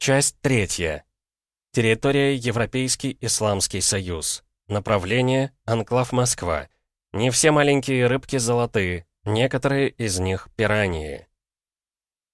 Часть третья. Территория Европейский Исламский Союз. Направление – Анклав Москва. Не все маленькие рыбки золотые, некоторые из них – пираньи.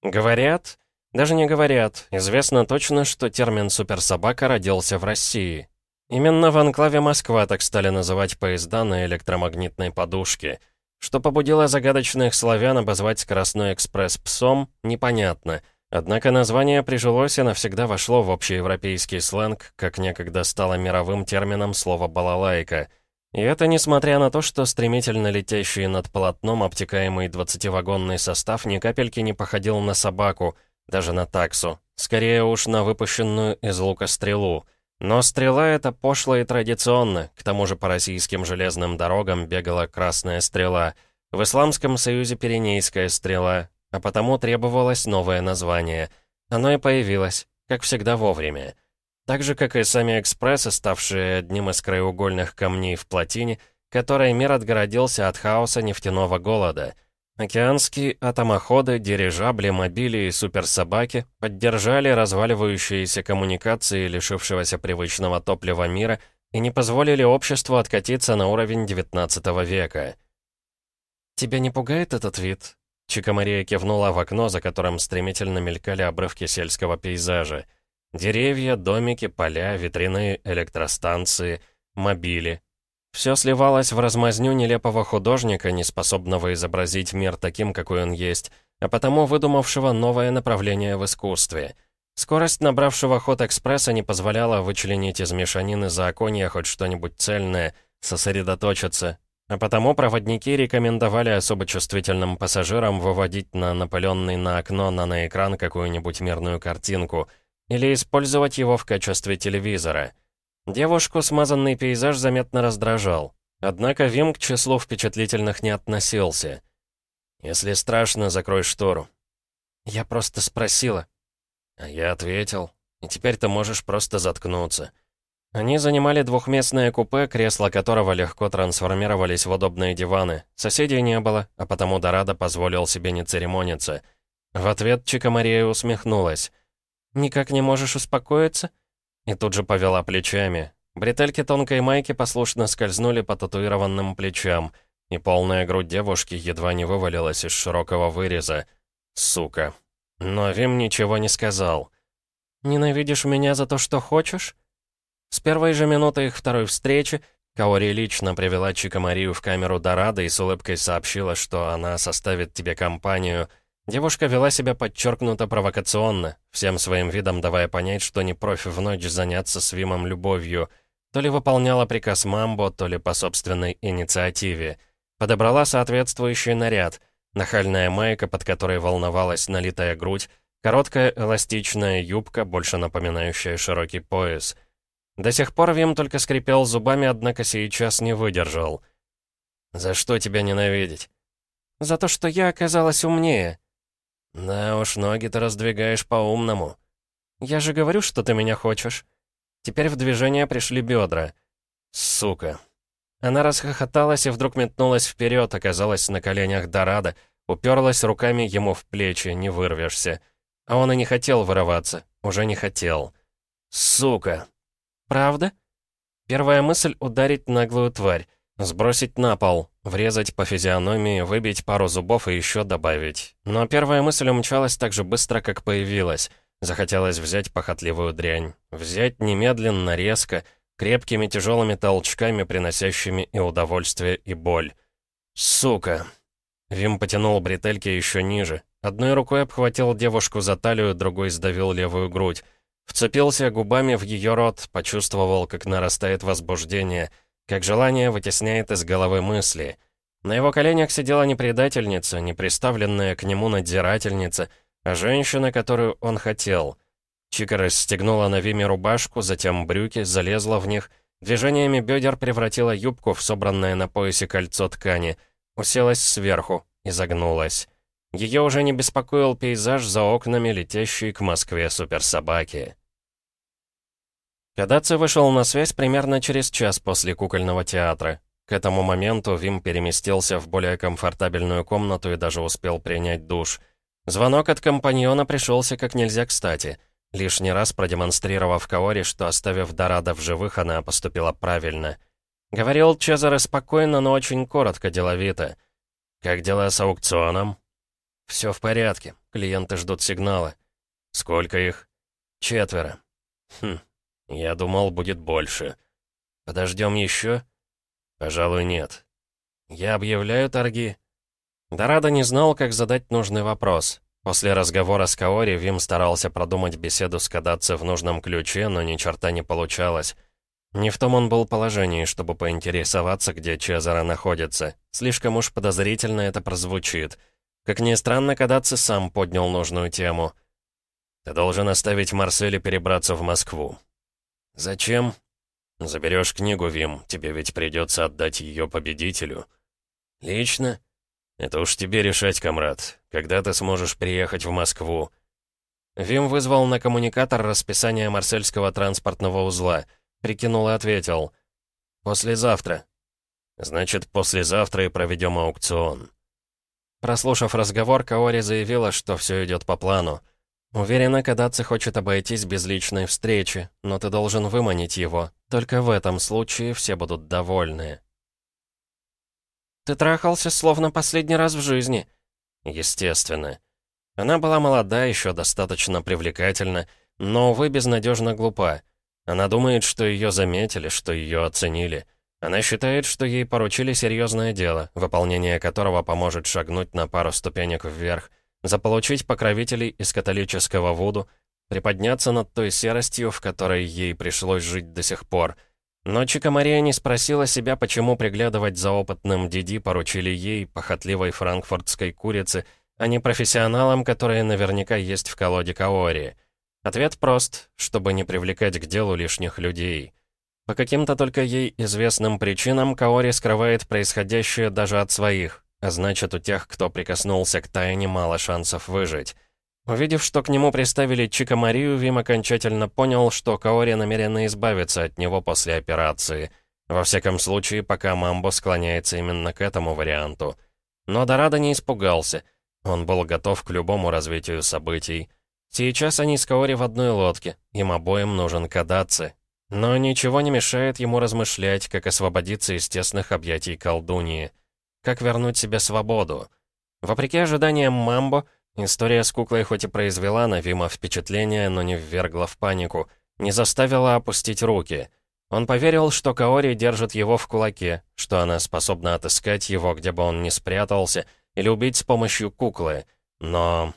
Говорят, даже не говорят, известно точно, что термин «суперсобака» родился в России. Именно в анклаве Москва так стали называть поезда на электромагнитной подушке. Что побудило загадочных славян обозвать скоростной экспресс псом, непонятно – Однако название прижилось и навсегда вошло в общеевропейский сленг, как некогда стало мировым термином слово «балалайка». И это несмотря на то, что стремительно летящий над полотном обтекаемый 20-вагонный состав ни капельки не походил на собаку, даже на таксу. Скорее уж на выпущенную из лука стрелу. Но стрела эта пошла и традиционно, к тому же по российским железным дорогам бегала красная стрела. В Исламском Союзе Пиренейская стрела, а потому требовалось новое название. Оно и появилось, как всегда вовремя. Так же, как и сами экспрессы, ставшие одним из краеугольных камней в плотине, которой мир отгородился от хаоса нефтяного голода. Океанские атомоходы, дирижабли, мобили и суперсобаки поддержали разваливающиеся коммуникации лишившегося привычного топлива мира и не позволили обществу откатиться на уровень XIX века. «Тебя не пугает этот вид?» Чика Мария кивнула в окно, за которым стремительно мелькали обрывки сельского пейзажа. Деревья, домики, поля, ветряные электростанции, мобили. Все сливалось в размазню нелепого художника, не способного изобразить мир таким, какой он есть, а потому выдумавшего новое направление в искусстве. Скорость набравшего ход экспресса не позволяла вычленить из мешанины законья хоть что-нибудь цельное, сосредоточиться, а потому проводники рекомендовали особо чувствительным пассажирам выводить на напыленный на окно наноэкран какую-нибудь мирную картинку или использовать его в качестве телевизора. Девушку смазанный пейзаж заметно раздражал. Однако Вим к числу впечатлительных не относился. «Если страшно, закрой штору». «Я просто спросила». А я ответил. «И теперь ты можешь просто заткнуться». Они занимали двухместное купе, кресла которого легко трансформировались в удобные диваны. Соседей не было, а потому Дорадо позволил себе не церемониться. В ответ Чика Мария усмехнулась. «Никак не можешь успокоиться?» И тут же повела плечами. Бретельки тонкой майки послушно скользнули по татуированным плечам, и полная грудь девушки едва не вывалилась из широкого выреза. Сука. Но Вим ничего не сказал. «Ненавидишь меня за то, что хочешь?» С первой же минуты их второй встречи Каори лично привела Чика Марию в камеру Дорадо и с улыбкой сообщила, что она составит тебе компанию. Девушка вела себя подчеркнуто провокационно, всем своим видом давая понять, что не профи в ночь заняться с Вимом любовью. То ли выполняла приказ Мамбо, то ли по собственной инициативе. Подобрала соответствующий наряд. Нахальная майка, под которой волновалась налитая грудь, короткая эластичная юбка, больше напоминающая широкий пояс — до сих пор Вим только скрипел зубами, однако сейчас не выдержал. «За что тебя ненавидеть?» «За то, что я оказалась умнее». «Да уж, ноги ты раздвигаешь по-умному». «Я же говорю, что ты меня хочешь». Теперь в движение пришли бедра. «Сука». Она расхохоталась и вдруг метнулась вперед, оказалась на коленях Дорадо, уперлась руками ему в плечи, не вырвешься. А он и не хотел вырываться, уже не хотел. «Сука!» «Правда?» Первая мысль — ударить наглую тварь, сбросить на пол, врезать по физиономии, выбить пару зубов и еще добавить. Но первая мысль умчалась так же быстро, как появилась. Захотелось взять похотливую дрянь. Взять немедленно, резко, крепкими тяжелыми толчками, приносящими и удовольствие, и боль. «Сука!» Вим потянул бретельки еще ниже. Одной рукой обхватил девушку за талию, другой сдавил левую грудь. Вцепился губами в ее рот, почувствовал, как нарастает возбуждение, как желание вытесняет из головы мысли. На его коленях сидела не предательница, не приставленная к нему надзирательница, а женщина, которую он хотел. Чика расстегнула на Виме рубашку, затем брюки, залезла в них, движениями бедер превратила юбку в собранное на поясе кольцо ткани, уселась сверху, и загнулась. Ее уже не беспокоил пейзаж за окнами, летящий к Москве суперсобаки. Кадаци вышел на связь примерно через час после кукольного театра. К этому моменту Вим переместился в более комфортабельную комнату и даже успел принять душ. Звонок от компаньона пришелся как нельзя кстати. лишний раз продемонстрировав Каори, что, оставив Дорадо в живых, она поступила правильно. Говорил Чезаре спокойно, но очень коротко, деловито. «Как дела с аукционом?» «Все в порядке. Клиенты ждут сигнала». «Сколько их?» «Четверо». «Хм, я думал, будет больше». «Подождем еще?» «Пожалуй, нет». «Я объявляю торги». Дорадо не знал, как задать нужный вопрос. После разговора с Каори Вим старался продумать беседу с Кадаци в нужном ключе, но ни черта не получалось. Не в том он был положении, чтобы поинтересоваться, где Чезаро находится. Слишком уж подозрительно это прозвучит. Как ни странно, Кадаци сам поднял нужную тему. «Ты должен оставить Марселе перебраться в Москву». «Зачем?» «Заберешь книгу, Вим, тебе ведь придется отдать ее победителю». «Лично?» «Это уж тебе решать, комрад. Когда ты сможешь приехать в Москву?» Вим вызвал на коммуникатор расписание марсельского транспортного узла. Прикинул и ответил. «Послезавтра». «Значит, послезавтра и проведем аукцион». Прослушав разговор, Каори заявила, что все идет по плану. Уверена, Кадаци хочет обойтись без личной встречи, но ты должен выманить его. Только в этом случае все будут довольны. «Ты трахался словно последний раз в жизни». «Естественно». Она была молода, еще достаточно привлекательна, но, увы, безнадежно глупа. Она думает, что ее заметили, что ее оценили. Она считает, что ей поручили серьезное дело, выполнение которого поможет шагнуть на пару ступенек вверх, заполучить покровителей из католического Вуду, приподняться над той серостью, в которой ей пришлось жить до сих пор — но Чика Мария не спросила себя, почему приглядывать за опытным Диди поручили ей, похотливой франкфуртской курице, а не профессионалам, которые наверняка есть в колоде Каори. Ответ прост, чтобы не привлекать к делу лишних людей. По каким-то только ей известным причинам Каори скрывает происходящее даже от своих, а значит, у тех, кто прикоснулся к тайне, мало шансов выжить. Увидев, что к нему приставили Чика Марию, Вим окончательно понял, что Каори намерена избавиться от него после операции. Во всяком случае, пока Мамбо склоняется именно к этому варианту. Но Дорадо не испугался. Он был готов к любому развитию событий. Сейчас они с Каори в одной лодке, им обоим нужен Кадаци. Но ничего не мешает ему размышлять, как освободиться из тесных объятий колдуньи. Как вернуть себе свободу. Вопреки ожиданиям Мамбо, История с куклой хоть и произвела на Вима впечатление, но не ввергла в панику, не заставила опустить руки. Он поверил, что Каори держит его в кулаке, что она способна отыскать его, где бы он ни спрятался, или убить с помощью куклы. Но...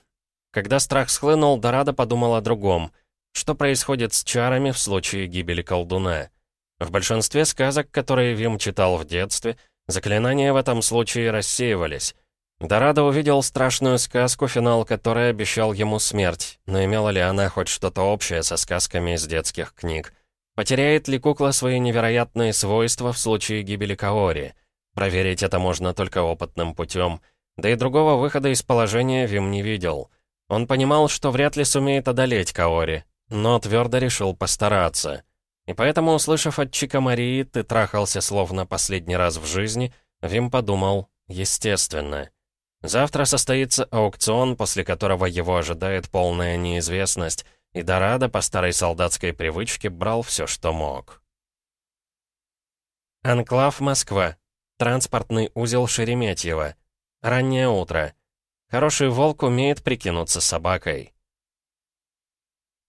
Когда страх схлынул, Дорадо подумал о другом. Что происходит с чарами в случае гибели колдуна? В большинстве сказок, которые Вим читал в детстве, заклинания в этом случае рассеивались. Дорадо увидел страшную сказку, финал которой обещал ему смерть, но имела ли она хоть что-то общее со сказками из детских книг? Потеряет ли кукла свои невероятные свойства в случае гибели Каори? Проверить это можно только опытным путем. Да и другого выхода из положения Вим не видел. Он понимал, что вряд ли сумеет одолеть Каори, но твердо решил постараться. И поэтому, услышав от Чика Марии «ты трахался словно последний раз в жизни», Вим подумал «естественно». Завтра состоится аукцион, после которого его ожидает полная неизвестность, и Дорадо по старой солдатской привычке брал все, что мог. Анклав Москва. Транспортный узел Шереметьево. Раннее утро. Хороший волк умеет прикинуться собакой.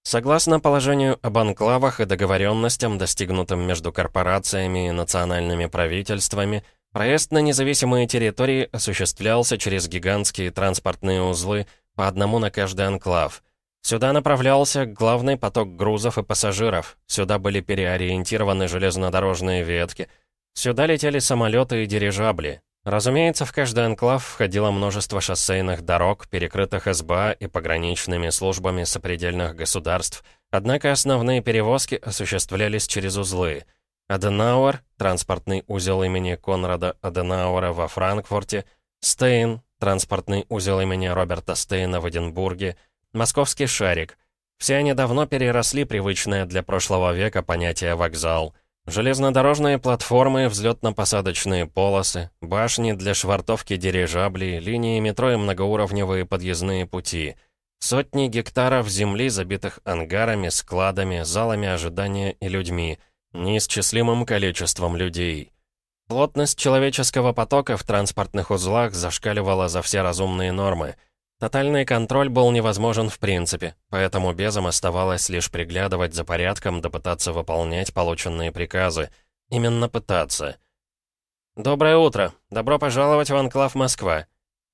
Согласно положению об анклавах и договоренностям, достигнутым между корпорациями и национальными правительствами, Проезд на независимые территории осуществлялся через гигантские транспортные узлы, по одному на каждый анклав. Сюда направлялся главный поток грузов и пассажиров, сюда были переориентированы железнодорожные ветки, сюда летели самолеты и дирижабли. Разумеется, в каждый анклав входило множество шоссейных дорог, перекрытых СБА и пограничными службами сопредельных государств, однако основные перевозки осуществлялись через узлы — Аденауэр, транспортный узел имени Конрада Аденауэра во Франкфурте, Стейн, транспортный узел имени Роберта Стейна в Эдинбурге, Московский шарик. Все они давно переросли привычное для прошлого века понятие «вокзал». Железнодорожные платформы, взлетно-посадочные полосы, башни для швартовки дирижаблей, линии метро и многоуровневые подъездные пути. Сотни гектаров земли, забитых ангарами, складами, залами ожидания и людьми, неисчислимым количеством людей. Плотность человеческого потока в транспортных узлах зашкаливала за все разумные нормы. Тотальный контроль был невозможен в принципе, поэтому безам оставалось лишь приглядывать за порядком да пытаться выполнять полученные приказы. Именно пытаться. «Доброе утро! Добро пожаловать в Анклав Москва!»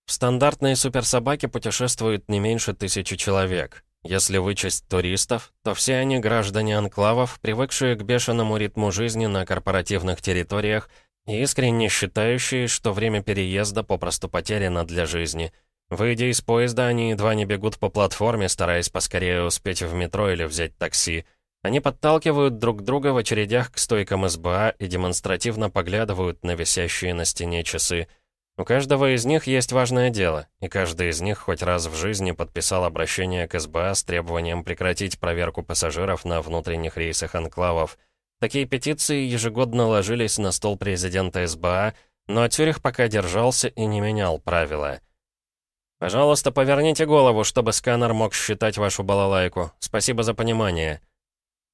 В стандартные суперсобаки путешествует не меньше тысячи человек. Если вычесть туристов, то все они граждане анклавов, привыкшие к бешеному ритму жизни на корпоративных территориях и искренне считающие, что время переезда попросту потеряно для жизни. Выйдя из поезда, они едва не бегут по платформе, стараясь поскорее успеть в метро или взять такси. Они подталкивают друг друга в очередях к стойкам СБА и демонстративно поглядывают на висящие на стене часы – у каждого из них есть важное дело, и каждый из них хоть раз в жизни подписал обращение к СБА с требованием прекратить проверку пассажиров на внутренних рейсах анклавов. Такие петиции ежегодно ложились на стол президента СБА, но Тюрих пока держался и не менял правила. «Пожалуйста, поверните голову, чтобы сканер мог считать вашу балалайку. Спасибо за понимание».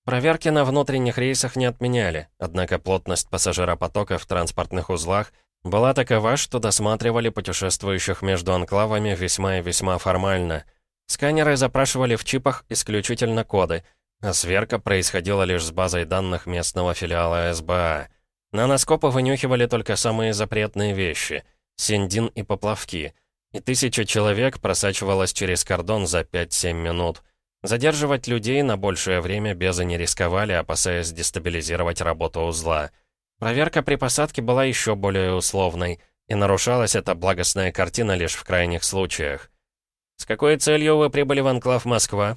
Проверки на внутренних рейсах не отменяли, однако плотность пассажиропотока в транспортных узлах была такова, что досматривали путешествующих между анклавами весьма и весьма формально. Сканеры запрашивали в чипах исключительно коды, а сверка происходила лишь с базой данных местного филиала СБА. Наноскопы вынюхивали только самые запретные вещи — синдин и поплавки, и тысяча человек просачивалась через кордон за 5-7 минут. Задерживать людей на большее время безы не рисковали, опасаясь дестабилизировать работу узла — Проверка при посадке была еще более условной, и нарушалась эта благостная картина лишь в крайних случаях. «С какой целью вы прибыли в анклав Москва?»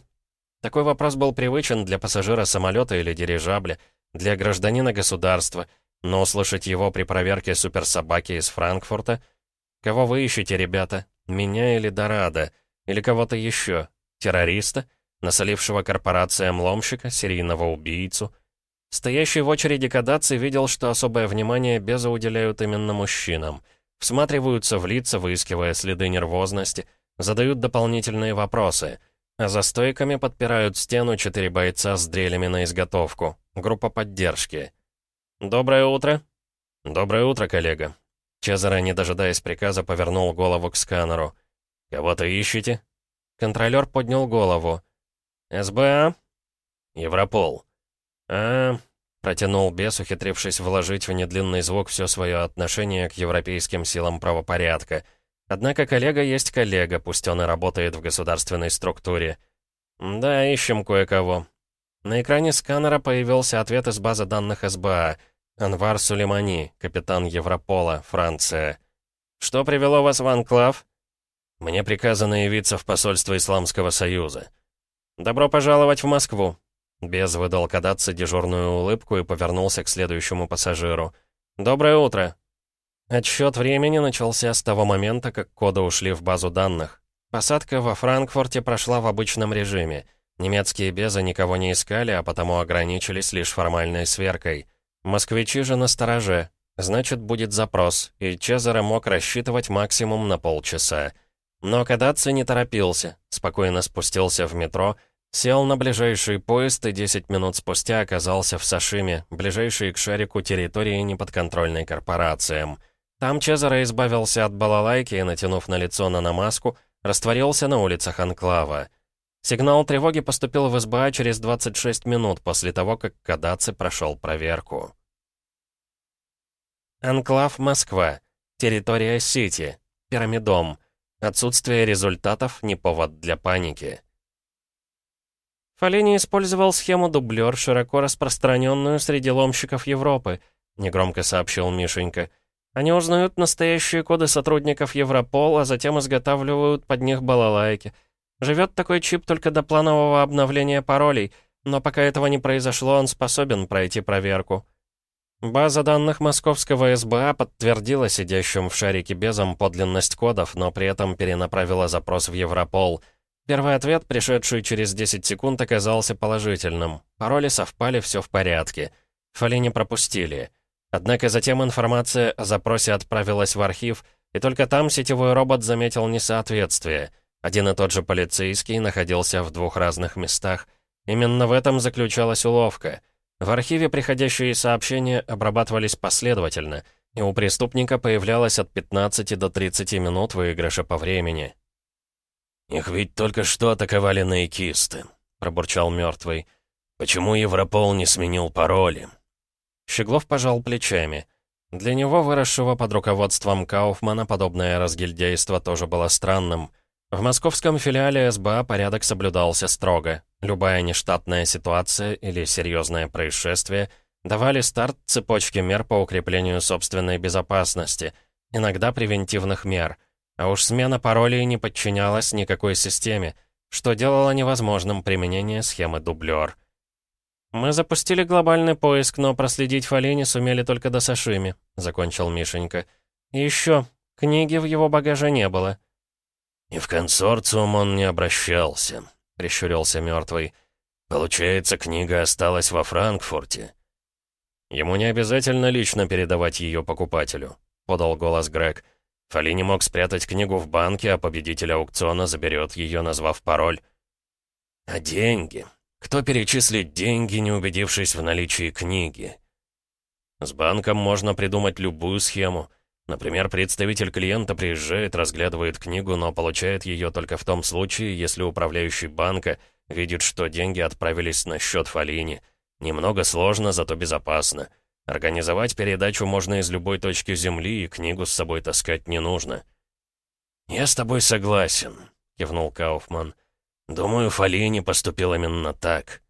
Такой вопрос был привычен для пассажира самолета или дирижабля, для гражданина государства, но услышать его при проверке суперсобаки из Франкфурта? Кого вы ищете, ребята? Меня или Дорадо? Или кого-то еще? Террориста? Насолившего корпорациям ломщика? Серийного убийцу? Стоящий в очереди кадаций видел, что особое внимание беза уделяют именно мужчинам. Всматриваются в лица, выискивая следы нервозности, задают дополнительные вопросы. А за стойками подпирают стену четыре бойца с дрелями на изготовку. Группа поддержки. «Доброе утро!» «Доброе утро, коллега!» Чезаро, не дожидаясь приказа, повернул голову к сканеру. «Кого-то ищете?» Контролер поднял голову. «СБА?» «Европол». «А...» — протянул бес, ухитрившись вложить в недлинный звук все свое отношение к европейским силам правопорядка. Однако коллега есть коллега, пусть он и работает в государственной структуре. «Да, ищем кое-кого». На экране сканера появился ответ из базы данных СБА. Анвар Сулеймани, капитан Европола, Франция. «Что привело вас в Анклав?» «Мне приказано явиться в посольство Исламского Союза». «Добро пожаловать в Москву», Без выдал кадаться дежурную улыбку и повернулся к следующему пассажиру. «Доброе утро!» Отсчет времени начался с того момента, как коды ушли в базу данных. Посадка во Франкфурте прошла в обычном режиме. Немецкие безы никого не искали, а потому ограничились лишь формальной сверкой. Москвичи же на стороже. Значит, будет запрос, и Чезаре мог рассчитывать максимум на полчаса. Но Кадаци не торопился, спокойно спустился в метро Сел на ближайший поезд и 10 минут спустя оказался в Сашиме, ближайшей к шарику территории неподконтрольной корпорациям. Там Чезаро избавился от балалайки и, натянув на лицо наномаску, растворился на улицах Анклава. Сигнал тревоги поступил в СБА через 26 минут после того, как Кадаци прошел проверку. Анклав Москва. Территория Сити. Пирамидом. Отсутствие результатов не повод для паники. Фалини использовал схему дублер, широко распространенную среди ломщиков Европы, негромко сообщил Мишенька. Они узнают настоящие коды сотрудников Европол, а затем изготавливают под них балалайки. Живет такой чип только до планового обновления паролей, но пока этого не произошло, он способен пройти проверку. База данных московского СБА подтвердила сидящим в шарике безом подлинность кодов, но при этом перенаправила запрос в Европол — Первый ответ, пришедший через 10 секунд, оказался положительным. Пароли совпали, все в порядке. Фоли не пропустили. Однако затем информация о запросе отправилась в архив, и только там сетевой робот заметил несоответствие. Один и тот же полицейский находился в двух разных местах. Именно в этом заключалась уловка. В архиве приходящие сообщения обрабатывались последовательно, и у преступника появлялось от 15 до 30 минут выигрыша по времени. «Их ведь только что атаковали наикисты», — пробурчал мертвый. «Почему Европол не сменил пароли?» Щеглов пожал плечами. Для него, выросшего под руководством Кауфмана, подобное разгильдейство тоже было странным — в московском филиале СБА порядок соблюдался строго. Любая нештатная ситуация или серьезное происшествие давали старт цепочке мер по укреплению собственной безопасности, иногда превентивных мер. А уж смена паролей не подчинялась никакой системе, что делало невозможным применение схемы дублер. «Мы запустили глобальный поиск, но проследить Фалини сумели только до Сашими», — закончил Мишенька. «И еще, книги в его багаже не было». «И в консорциум он не обращался», — прищурился мертвый. «Получается, книга осталась во Франкфурте». «Ему не обязательно лично передавать ее покупателю», — подал голос Грег. Фали не мог спрятать книгу в банке, а победитель аукциона заберет ее, назвав пароль. «А деньги? Кто перечислит деньги, не убедившись в наличии книги?» «С банком можно придумать любую схему», Например, представитель клиента приезжает, разглядывает книгу, но получает ее только в том случае, если управляющий банка видит, что деньги отправились на счет Фалини. Немного сложно, зато безопасно. Организовать передачу можно из любой точки Земли, и книгу с собой таскать не нужно. «Я с тобой согласен», — кивнул Кауфман. «Думаю, Фалини поступил именно так».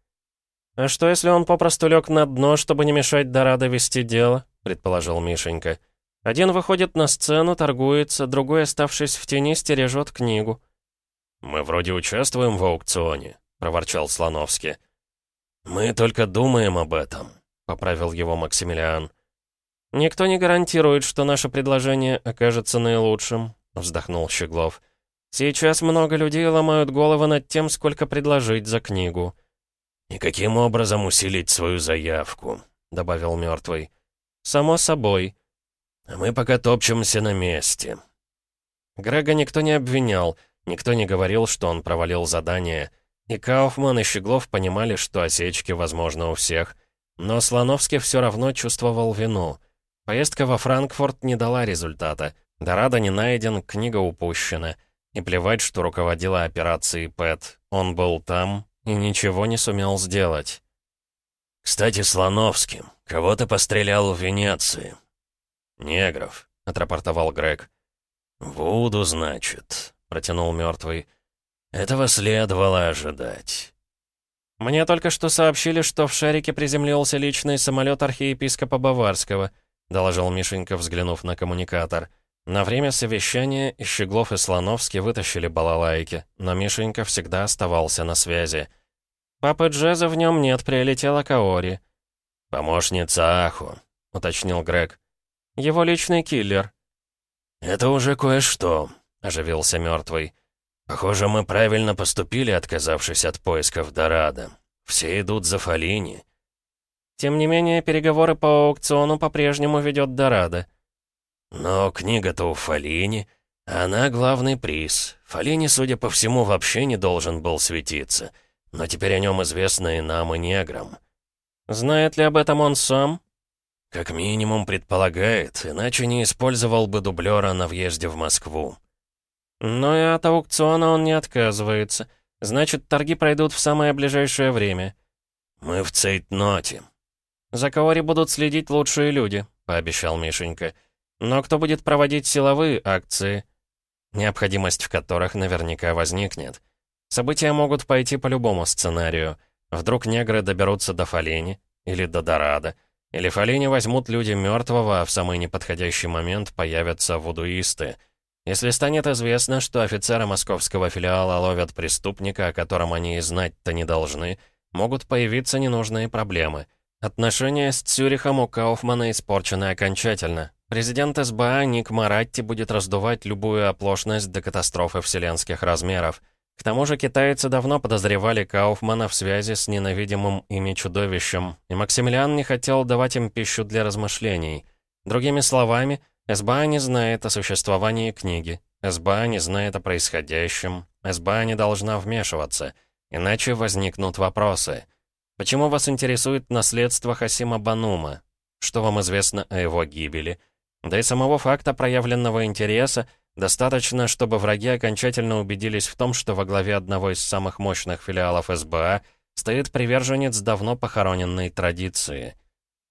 «А что, если он попросту лег на дно, чтобы не мешать Дорадо вести дело?» — предположил Мишенька. Один выходит на сцену, торгуется, другой, оставшись в тени, стережет книгу. «Мы вроде участвуем в аукционе», — проворчал Слоновский. «Мы только думаем об этом», — поправил его Максимилиан. «Никто не гарантирует, что наше предложение окажется наилучшим», — вздохнул Щеглов. «Сейчас много людей ломают головы над тем, сколько предложить за книгу». «И каким образом усилить свою заявку?» — добавил мертвый. «Само собой», а мы пока топчемся на месте». Грега никто не обвинял, никто не говорил, что он провалил задание. И Кауфман, и Щеглов понимали, что осечки возможны у всех. Но Слоновский все равно чувствовал вину. Поездка во Франкфурт не дала результата. Дорадо не найден, книга упущена. И плевать, что руководила операцией Пэт. Он был там и ничего не сумел сделать. «Кстати, Слоновский, кого ты пострелял в Венеции?» «Негров», — отрапортовал Грег. «Вуду, значит», — протянул мертвый. «Этого следовало ожидать». «Мне только что сообщили, что в шарике приземлился личный самолет архиепископа Баварского», — доложил Мишенька, взглянув на коммуникатор. На время совещания Щеглов и Слоновский вытащили балалайки, но Мишенька всегда оставался на связи. «Папы Джеза в нем нет, прилетела Каори». «Помощница Аху», — уточнил Грег. Его личный киллер». «Это уже кое-что», — оживился мертвый. «Похоже, мы правильно поступили, отказавшись от поисков Дорадо. Все идут за Фалини». «Тем не менее, переговоры по аукциону по-прежнему ведет Дорадо». «Но книга-то у Фалини, она главный приз. Фалини, судя по всему, вообще не должен был светиться. Но теперь о нем известно и нам, и неграм». «Знает ли об этом он сам?» Как минимум предполагает, иначе не использовал бы дублера на въезде в Москву. Но и от аукциона он не отказывается. Значит, торги пройдут в самое ближайшее время. Мы в цейтноте. За Каори будут следить лучшие люди, пообещал Мишенька. Но кто будет проводить силовые акции? Необходимость в которых наверняка возникнет. События могут пойти по любому сценарию. Вдруг негры доберутся до Фалени или до Дорадо. Или Фалини возьмут люди мертвого, а в самый неподходящий момент появятся вудуисты. Если станет известно, что офицеры московского филиала ловят преступника, о котором они и знать-то не должны, могут появиться ненужные проблемы. Отношения с Цюрихом у Кауфмана испорчены окончательно. Президент СБА Ник Маратти будет раздувать любую оплошность до катастрофы вселенских размеров — к тому же китайцы давно подозревали Кауфмана в связи с ненавидимым ими чудовищем, и Максимилиан не хотел давать им пищу для размышлений. Другими словами, СБА не знает о существовании книги, СБА не знает о происходящем, СБА не должна вмешиваться, иначе возникнут вопросы. Почему вас интересует наследство Хасима Банума? Что вам известно о его гибели? Да и самого факта проявленного интереса достаточно, чтобы враги окончательно убедились в том, что во главе одного из самых мощных филиалов СБА стоит приверженец давно похороненной традиции.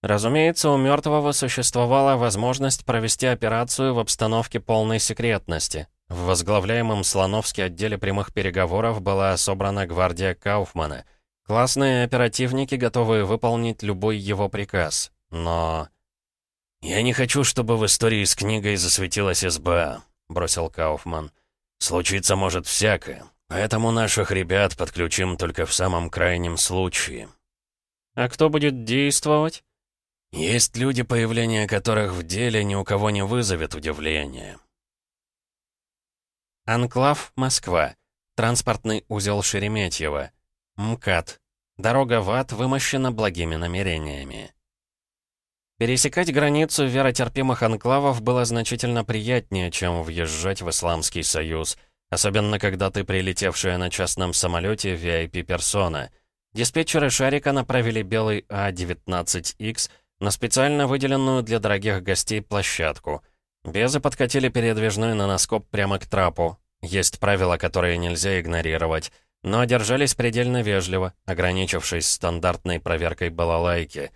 Разумеется, у мертвого существовала возможность провести операцию в обстановке полной секретности. В возглавляемом Слоновске отделе прямых переговоров была собрана гвардия Кауфмана. Классные оперативники, готовые выполнить любой его приказ. Но... «Я не хочу, чтобы в истории с книгой засветилась СБА», — бросил Кауфман. «Случиться может всякое, поэтому наших ребят подключим только в самом крайнем случае». «А кто будет действовать?» Есть люди, появление которых в деле ни у кого не вызовет удивления. Анклав, Москва. Транспортный узел Шереметьево. МКАД. Дорога в ад вымощена благими намерениями. Пересекать границу веротерпимых анклавов было значительно приятнее, чем въезжать в Исламский Союз, особенно когда ты прилетевшая на частном самолете VIP-персона. Диспетчеры «Шарика» направили белый А-19Х на специально выделенную для дорогих гостей площадку. Безы подкатили передвижной наноскоп прямо к трапу. Есть правила, которые нельзя игнорировать, но держались предельно вежливо, ограничившись стандартной проверкой балалайки.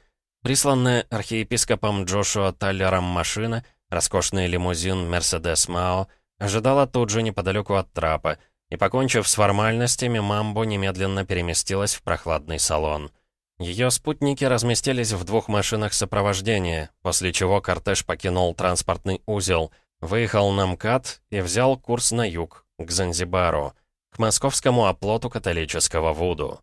Присланная архиепископом Джошуа Таллером машина, роскошный лимузин «Мерседес Мао», ожидала тут же неподалеку от трапа, и, покончив с формальностями, Мамбо немедленно переместилась в прохладный салон. Ее спутники разместились в двух машинах сопровождения, после чего кортеж покинул транспортный узел, выехал на МКАД и взял курс на юг, к Занзибару, к московскому оплоту католического Вуду.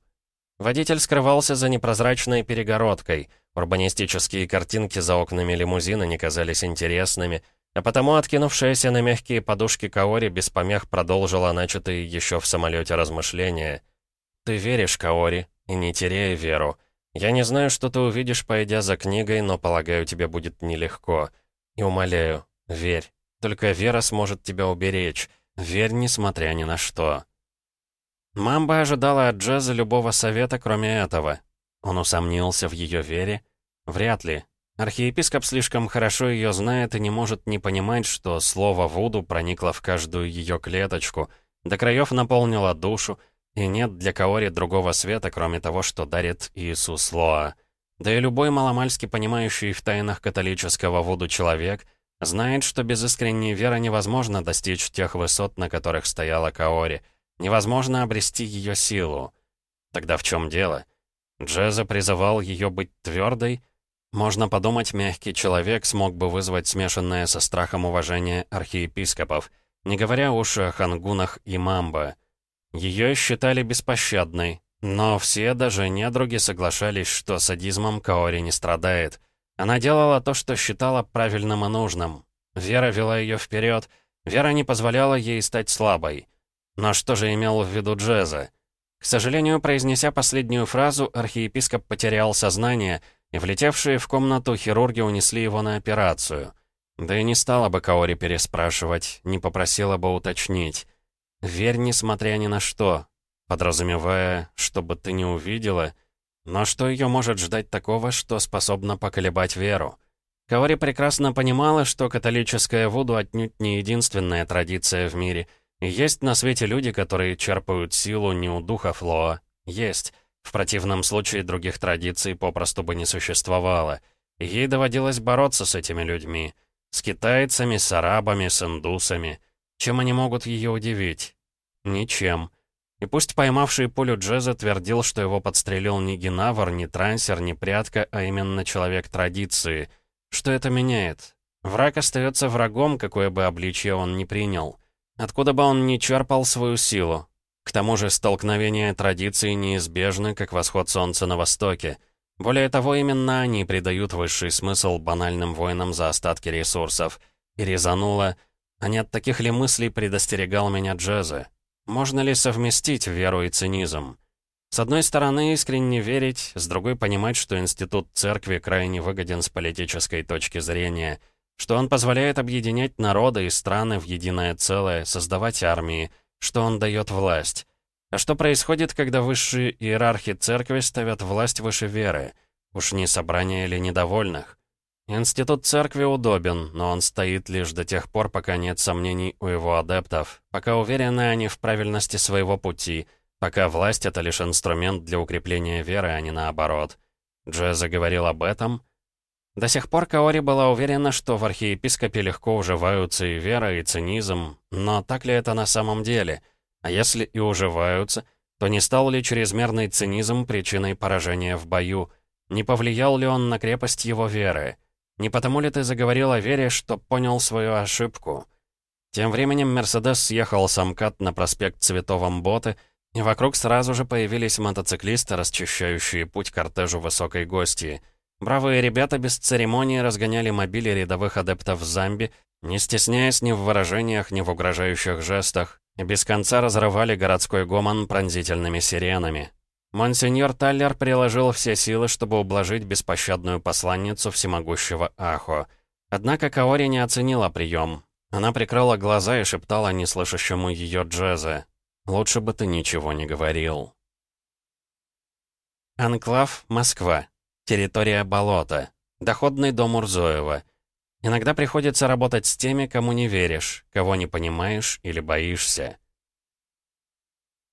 Водитель скрывался за непрозрачной перегородкой, урбанистические картинки за окнами лимузина не казались интересными, а потому откинувшаяся на мягкие подушки Каори без помех продолжила начатые еще в самолете размышления. «Ты веришь, Каори, и не теряй веру. Я не знаю, что ты увидишь, пойдя за книгой, но, полагаю, тебе будет нелегко. И умоляю, верь. Только вера сможет тебя уберечь. Верь, несмотря ни на что. Мамба ожидала от Джеза любого совета, кроме этого. Он усомнился в ее вере. Вряд ли. Архиепископ слишком хорошо ее знает и не может не понимать, что слово «вуду» проникло в каждую ее клеточку, до краев наполнило душу, и нет для Каори другого света, кроме того, что дарит Иисус Лоа. Да и любой маломальски понимающий в тайнах католического Вуду человек знает, что без искренней веры невозможно достичь тех высот, на которых стояла Каори. Невозможно обрести ее силу. Тогда в чем дело? Джеза призывал ее быть твердой? Можно подумать, мягкий человек смог бы вызвать смешанное со страхом уважение архиепископов, не говоря уж о хангунах и мамбо. Ее считали беспощадной, но все, даже недруги, соглашались, что садизмом Каори не страдает. Она делала то, что считала правильным и нужным. Вера вела ее вперед, вера не позволяла ей стать слабой. Но что же имел в виду Джеза? К сожалению, произнеся последнюю фразу, архиепископ потерял сознание, и влетевшие в комнату хирурги унесли его на операцию. Да и не стала бы Каори переспрашивать, не попросила бы уточнить. Верь, несмотря ни на что, подразумевая, чтобы ты не увидела, но что ее может ждать такого, что способно поколебать веру? Каори прекрасно понимала, что католическая Вуду отнюдь не единственная традиция в мире. Есть на свете люди, которые черпают силу не у духа Флоа. Есть. В противном случае других традиций попросту бы не существовало. Ей доводилось бороться с этими людьми. С китайцами, с арабами, с индусами. Чем они могут ее удивить? Ничем. И пусть поймавший пулю Джеза твердил, что его подстрелил не Генавр, не Трансер, не Прятка, а именно человек традиции. Что это меняет? Враг остается врагом, какое бы обличье он ни принял. Откуда бы он ни черпал свою силу. К тому же столкновения традиций неизбежны, как восход солнца на востоке. Более того, именно они придают высший смысл банальным войнам за остатки ресурсов. И резануло — а не от таких ли мыслей предостерегал меня Джезе? Можно ли совместить веру и цинизм? С одной стороны, искренне верить, с другой понимать, что институт церкви крайне выгоден с политической точки зрения. Что он позволяет объединять народы и страны в единое целое, создавать армии, что он дает власть. А что происходит, когда высшие иерархи церкви ставят власть выше веры? Уж не собрание или недовольных? Институт церкви удобен, но он стоит лишь до тех пор, пока нет сомнений у его адептов, пока уверены они в правильности своего пути, пока власть — это лишь инструмент для укрепления веры, а не наоборот. Джо заговорил об этом. До сих пор Каори была уверена, что в архиепископе легко уживаются и вера, и цинизм, но так ли это на самом деле? А если и уживаются, то не стал ли чрезмерный цинизм причиной поражения в бою? Не повлиял ли он на крепость его веры? Не потому ли ты заговорил о вере, что понял свою ошибку?» Тем временем «Мерседес» съехал с Амкат на проспект Цветов Амботы, и вокруг сразу же появились мотоциклисты, расчищающие путь кортежу высокой гости. Бравые ребята без церемонии разгоняли мобили рядовых адептов Замби, не стесняясь ни в выражениях, ни в угрожающих жестах, и без конца разрывали городской гомон пронзительными сиренами. Монсеньор Таллер приложил все силы, чтобы ублажить беспощадную посланницу всемогущего Ахо. Однако Каори не оценила прием. Она прикрыла глаза и шептала неслышащему ее Джезе. «Лучше бы ты ничего не говорил». Анклав, Москва. Территория болота. Доходный дом Урзоева. Иногда приходится работать с теми, кому не веришь, кого не понимаешь или боишься.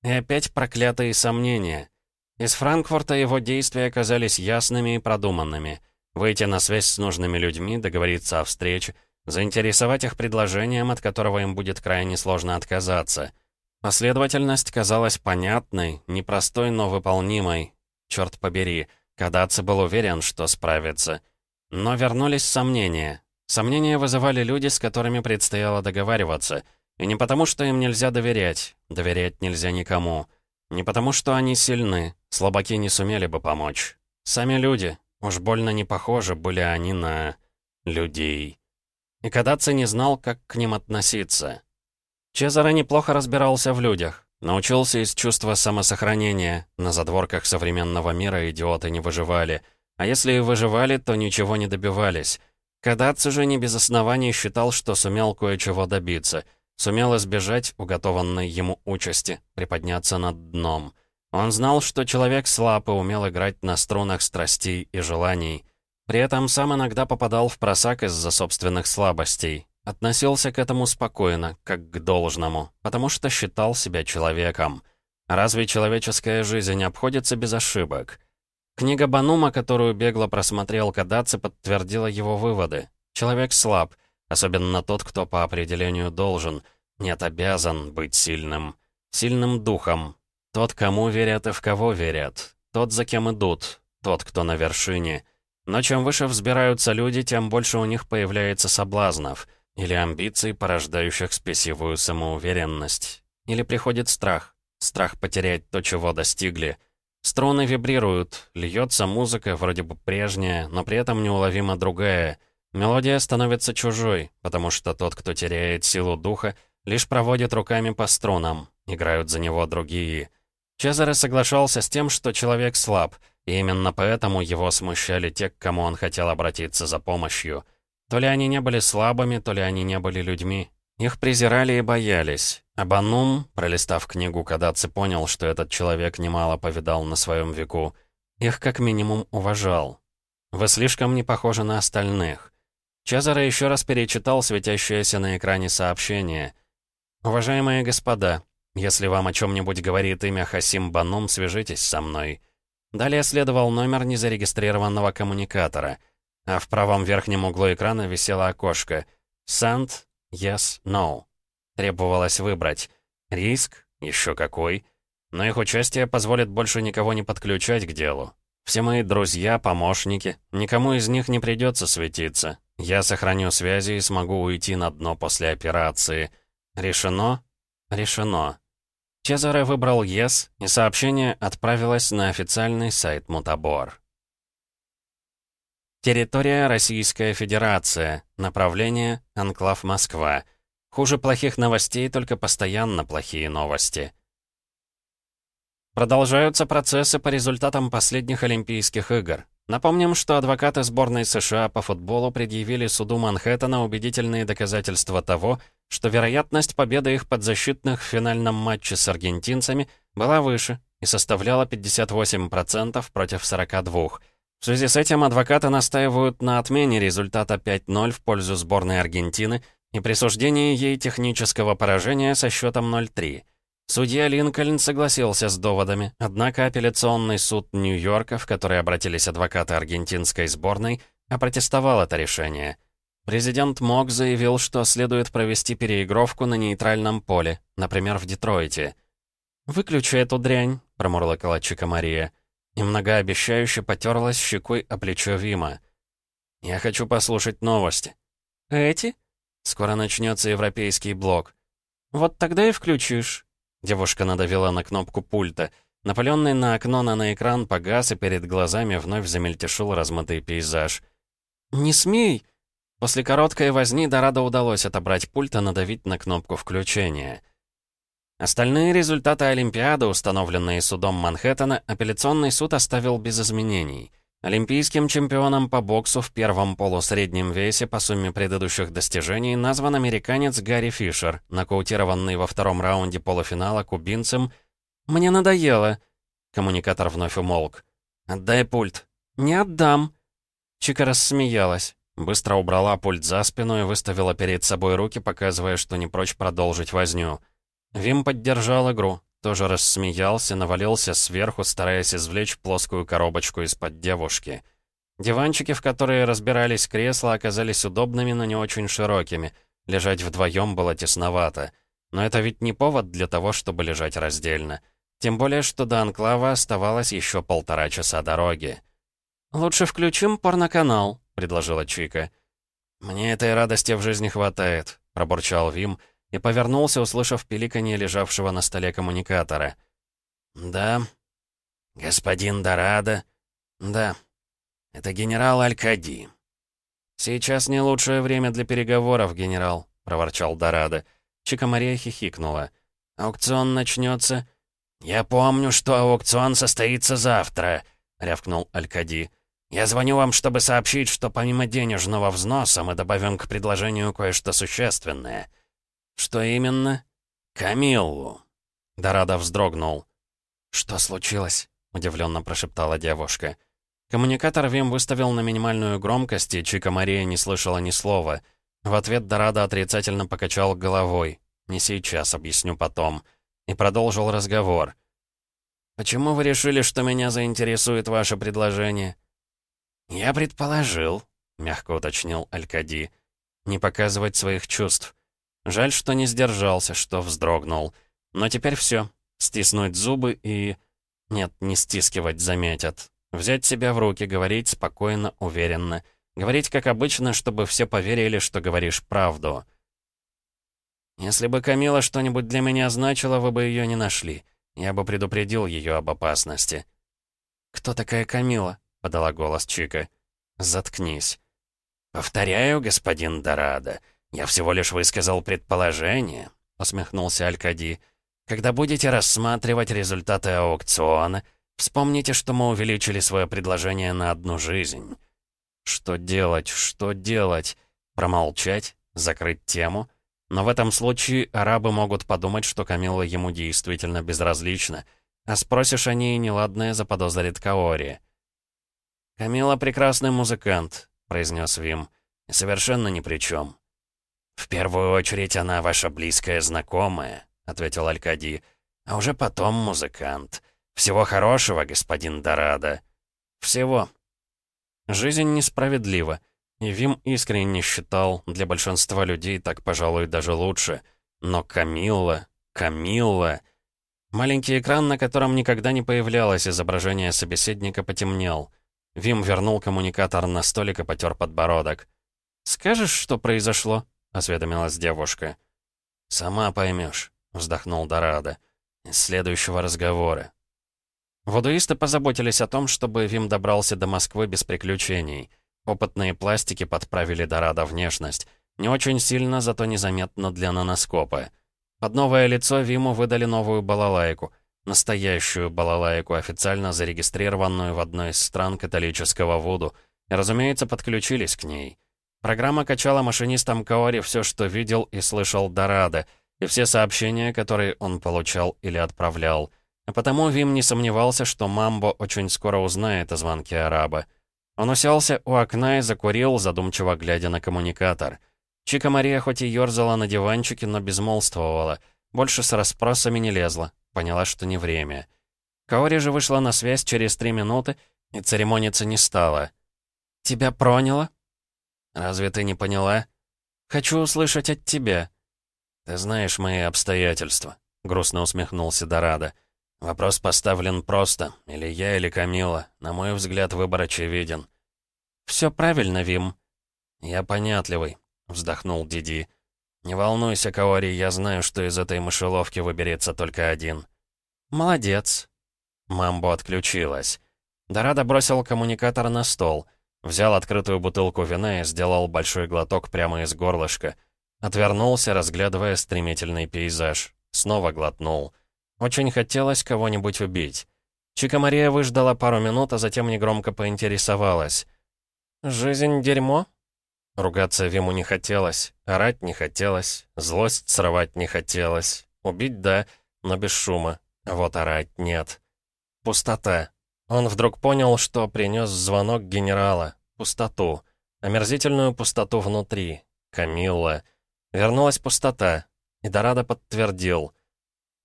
И опять проклятые сомнения. Из Франкфурта его действия оказались ясными и продуманными. Выйти на связь с нужными людьми, договориться о встрече, заинтересовать их предложением, от которого им будет крайне сложно отказаться. Последовательность казалась понятной, непростой, но выполнимой. Черт побери, Кадаци был уверен, что справится. Но вернулись сомнения. Сомнения вызывали люди, с которыми предстояло договариваться. И не потому, что им нельзя доверять. Доверять нельзя никому. Не потому, что они сильны, слабаки не сумели бы помочь. Сами люди, уж больно не похожи были они на... людей. И Кадаци не знал, как к ним относиться. Чезаро неплохо разбирался в людях. Научился из чувства самосохранения. На задворках современного мира идиоты не выживали. А если и выживали, то ничего не добивались. Кадаци же не без оснований считал, что сумел кое-чего добиться — Сумел избежать уготованной ему участи, приподняться над дном. Он знал, что человек слаб и умел играть на струнах страстей и желаний. При этом сам иногда попадал в просак из-за собственных слабостей. Относился к этому спокойно, как к должному, потому что считал себя человеком. Разве человеческая жизнь обходится без ошибок? Книга Банума, которую бегло просмотрел Кадаци, подтвердила его выводы. Человек слаб, Особенно тот, кто по определению должен, нет, обязан быть сильным. Сильным духом. Тот, кому верят и в кого верят. Тот, за кем идут. Тот, кто на вершине. Но чем выше взбираются люди, тем больше у них появляется соблазнов. Или амбиций, порождающих спесивую самоуверенность. Или приходит страх. Страх потерять то, чего достигли. Струны вибрируют, льется музыка, вроде бы прежняя, но при этом неуловимо другая — Мелодия становится чужой, потому что тот, кто теряет силу духа, лишь проводит руками по струнам, играют за него другие. Чезаре соглашался с тем, что человек слаб, и именно поэтому его смущали те, к кому он хотел обратиться за помощью. То ли они не были слабыми, то ли они не были людьми. Их презирали и боялись. А Банум, пролистав книгу, Кадаци понял, что этот человек немало повидал на своем веку. Их как минимум уважал. «Вы слишком не похожи на остальных. Чезаро еще раз перечитал светящееся на экране сообщение. «Уважаемые господа, если вам о чем-нибудь говорит имя Хасим Банум, свяжитесь со мной». Далее следовал номер незарегистрированного коммуникатора, а в правом верхнем углу экрана висело окошко «Send, yes, no». Требовалось выбрать. Риск? Еще какой. Но их участие позволит больше никого не подключать к делу. Все мои друзья, помощники, никому из них не придется светиться. Я сохраню связи и смогу уйти на дно после операции. Решено? Решено. Чезаре выбрал «Yes», и сообщение отправилось на официальный сайт Мутабор. Территория Российская Федерация. Направление Анклав Москва. Хуже плохих новостей, только постоянно плохие новости. Продолжаются процессы по результатам последних Олимпийских игр. Напомним, что адвокаты сборной США по футболу предъявили суду Манхэттена убедительные доказательства того, что вероятность победы их подзащитных в финальном матче с аргентинцами была выше и составляла 58% против 42%. В связи с этим адвокаты настаивают на отмене результата 5-0 в пользу сборной Аргентины и присуждении ей технического поражения со счетом 0-3. Судья Линкольн согласился с доводами, однако апелляционный суд Нью-Йорка, в который обратились адвокаты аргентинской сборной, опротестовал это решение. Президент Мок заявил, что следует провести переигровку на нейтральном поле, например, в Детройте. «Выключи эту дрянь», — промурлокала Чика Мария, и многообещающе потерлась щекой о плечо Вима. «Я хочу послушать новости». «Эти?» «Скоро начнется европейский блок». «Вот тогда и включишь». Девушка надавила на кнопку пульта. Напаленный на окно на, на экран погас, и перед глазами вновь замельтешил размытый пейзаж. «Не смей!» После короткой возни Дорадо удалось отобрать пульт и надавить на кнопку включения. Остальные результаты Олимпиады, установленные судом Манхэттена, апелляционный суд оставил без изменений. Олимпийским чемпионом по боксу в первом полусреднем весе по сумме предыдущих достижений назван американец Гарри Фишер, нокаутированный во втором раунде полуфинала кубинцем «Мне надоело». Коммуникатор вновь умолк. «Отдай пульт». «Не отдам». Чика рассмеялась. Быстро убрала пульт за спину и выставила перед собой руки, показывая, что не прочь продолжить возню. Вим поддержал игру, тоже рассмеялся, навалился сверху, стараясь извлечь плоскую коробочку из-под девушки. Диванчики, в которые разбирались кресла, оказались удобными, но не очень широкими. Лежать вдвоем было тесновато. Но это ведь не повод для того, чтобы лежать раздельно. Тем более, что до Анклава оставалось еще полтора часа дороги. «Лучше включим порноканал», — предложила Чика. «Мне этой радости в жизни хватает», — пробурчал Вим, — и повернулся, услышав пиликанье лежавшего на столе коммуникатора. «Да. Господин Дорадо. Да. Это генерал Алькади». «Сейчас не лучшее время для переговоров, генерал», — проворчал Дорадо. Чика Мария хихикнула. «Аукцион начнется...» «Я помню, что аукцион состоится завтра», — рявкнул Алькади. «Я звоню вам, чтобы сообщить, что помимо денежного взноса мы добавим к предложению кое-что существенное». «Что именно?» «Камиллу». Дорадо вздрогнул. «Что случилось?» — удивленно прошептала девушка. Коммуникатор Вим выставил на минимальную громкость, и Чика Мария не слышала ни слова. В ответ Дорадо отрицательно покачал головой. «Не сейчас, объясню потом». И продолжил разговор. «Почему вы решили, что меня заинтересует ваше предложение?» «Я предположил», — мягко уточнил Алькади, — «не показывать своих чувств». Жаль, что не сдержался, что вздрогнул. Но теперь все. Стиснуть зубы и... Нет, не стискивать, заметят. Взять себя в руки, говорить спокойно, уверенно. Говорить как обычно, чтобы все поверили, что говоришь правду. Если бы Камила что-нибудь для меня значила, вы бы ее не нашли. Я бы предупредил ее об опасности. «Кто такая Камила?» — подала голос Чика. «Заткнись». «Повторяю, господин Дорадо, «Я всего лишь высказал предположение», — усмехнулся Алькади. «Когда будете рассматривать результаты аукциона, вспомните, что мы увеличили свое предложение на одну жизнь». «Что делать? Что делать? Промолчать? Закрыть тему?» Но в этом случае арабы могут подумать, что Камилла ему действительно безразлична, а спросишь о ней, неладное заподозрит Каори. «Камила прекрасный музыкант», — произнес Вим, — «и совершенно ни при чем. «В первую очередь она ваша близкая знакомая», — ответил Алькади. «А уже потом музыкант. Всего хорошего, господин Дорадо». «Всего». Жизнь несправедлива. И Вим искренне считал, для большинства людей так, пожалуй, даже лучше. Но Камилла... Камилла... Маленький экран, на котором никогда не появлялось изображение собеседника, потемнел. Вим вернул коммуникатор на столик и потер подбородок. «Скажешь, что произошло?» — осведомилась девушка. «Сама поймешь», — вздохнул Дорадо. «Из следующего разговора». Водуисты позаботились о том, чтобы Вим добрался до Москвы без приключений. Опытные пластики подправили Дорадо внешность. Не очень сильно, зато незаметно для наноскопа. Под новое лицо Виму выдали новую балалайку. Настоящую балалайку, официально зарегистрированную в одной из стран католического Вуду. И, разумеется, подключились к ней. Программа качала машинистам Каори все, что видел и слышал Дорадо, и все сообщения, которые он получал или отправлял. А потому Вим не сомневался, что Мамбо очень скоро узнает о звонке араба. Он уселся у окна и закурил, задумчиво глядя на коммуникатор. Чика Мария хоть и ёрзала на диванчике, но безмолвствовала. Больше с расспросами не лезла. Поняла, что не время. Каори же вышла на связь через три минуты и церемониться не стала. «Тебя проняло?» «Разве ты не поняла?» «Хочу услышать от тебя». «Ты знаешь мои обстоятельства», — грустно усмехнулся Дорадо. «Вопрос поставлен просто. Или я, или Камила. На мой взгляд, выбор очевиден». «Все правильно, Вим». «Я понятливый», — вздохнул Диди. «Не волнуйся, Каори, я знаю, что из этой мышеловки выберется только один». «Молодец». Мамбо отключилась. Дорадо бросил коммуникатор на стол — Взял открытую бутылку вина и сделал большой глоток прямо из горлышка. Отвернулся, разглядывая стремительный пейзаж. Снова глотнул. Очень хотелось кого-нибудь убить. Чика Мария выждала пару минут, а затем негромко поинтересовалась. «Жизнь — дерьмо?» Ругаться Виму не хотелось, орать не хотелось, злость срывать не хотелось. Убить — да, но без шума. Вот орать — нет. Пустота. Он вдруг понял, что принес звонок генерала. Пустоту. Омерзительную пустоту внутри. Камилла. Вернулась пустота. И Дорадо подтвердил.